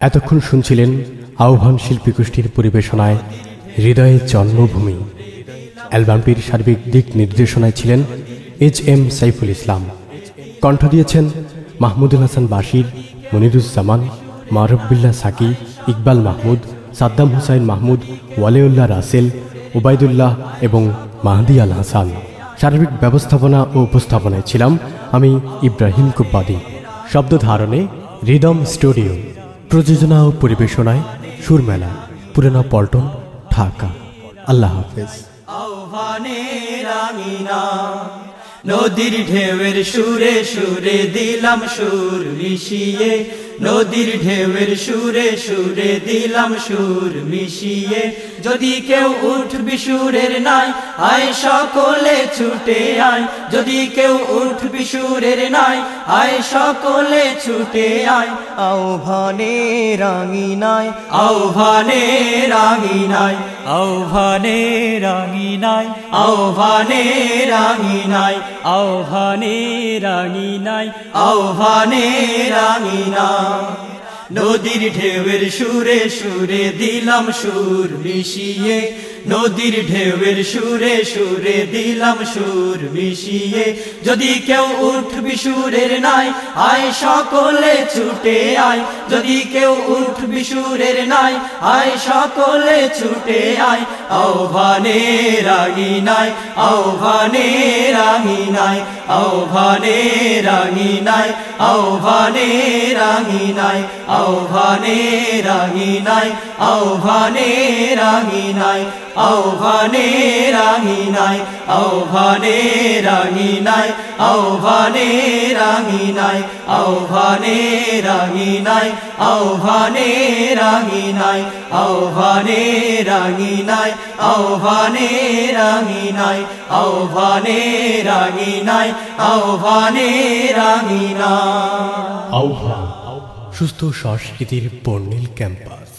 এতক্ষণ শুনছিলেন আহ্বান শিল্পী গোষ্ঠীর পরিবেশনায় হৃদয়ের জন্মভূমি। অ্যালবামটির সার্বিক দিক নির্দেশনায় ছিলেন এইচ এম সাইফুল ইসলাম। কণ্ঠ দিয়েছেন মাহমুদুল হাসান বাশির, মনিরুজ্জামান মারব্বিল্লা সাকি, ইকবাল মাহমুদ, সাদ্দাম হুসাইন মাহমুদ, ওয়ালেউল্লাহ রাসেল ওবায়দুল্লাহ এবং মাহদি আল হাসান। সার্বিক ব্যবস্থাপনা ও উপস্থাপনায় ছিলাম আমি ইব্রাহিম কুব্বাদি। শব্দ ধারণে রিদম স্টুডিও। প্রযোজনা ও পরিবেশনায় সুরমেলা, পুরানা পল্টন, ঢাকা। আল্লাহ হাফেজ। নদীর ঢেউয়ের সুরে সুরে দিলাম সুর মিশিয়ে। নদীর ঢেউয়ের সুরে সুরে দিলাম সুর মিশিয়ে। যদি কেউ উঠবি সুরের নাই আয় সকলে ছুটে আয়। যদি কেউ উঠবি সুরের নাই আয় সকলে ছুটে আয়। আহ্বানে রাঙিনায়। আহ্বানে রাঙিনায়। আহ্বানে রাঙিনায়। আহ্বানে রাঙিনায়। আহ্বানে রাঙিনায়। আহ্বানে রাঙিনায়। নদীর ঢেউয়ের সুরে সুরে দিলাম সুর মিশিয়ে। নদীর ঢেউয়ের সুরে সুরে দিলাম সুর মিশিয়ে। যদি কেউ উঠবি সুরের নাই, আয় সকলে ছুটে আয়। যদি কেউ উঠবি সুরের নাই, আয় সকলে ছুটে আয়। আহ্বানে রাগি নাই আহ্বানে রাগি নাই আহ্বানে রাঙি নাই, আহ্বানে রাঙি নাই, আহ্বানে রাঙি নাই, আহ্বানে রাঙি নাই, আহ্বানে রাঙি নাই, আহ্বানে রাঙি নাই আহ্বানে রাঙি নাই, আহ্বানে রাঙি নাই, আহ্বানে রাঙি নাই, আহ্বানে রাঙি নাই, আহ্বানে রাঙি নাই, আহ্বানে রাঙি নাই, আহ্বানে রাঙি নাই। আহ্বান, সুস্থ সংস্কৃতির বর্ণিল ক্যাম্পাস।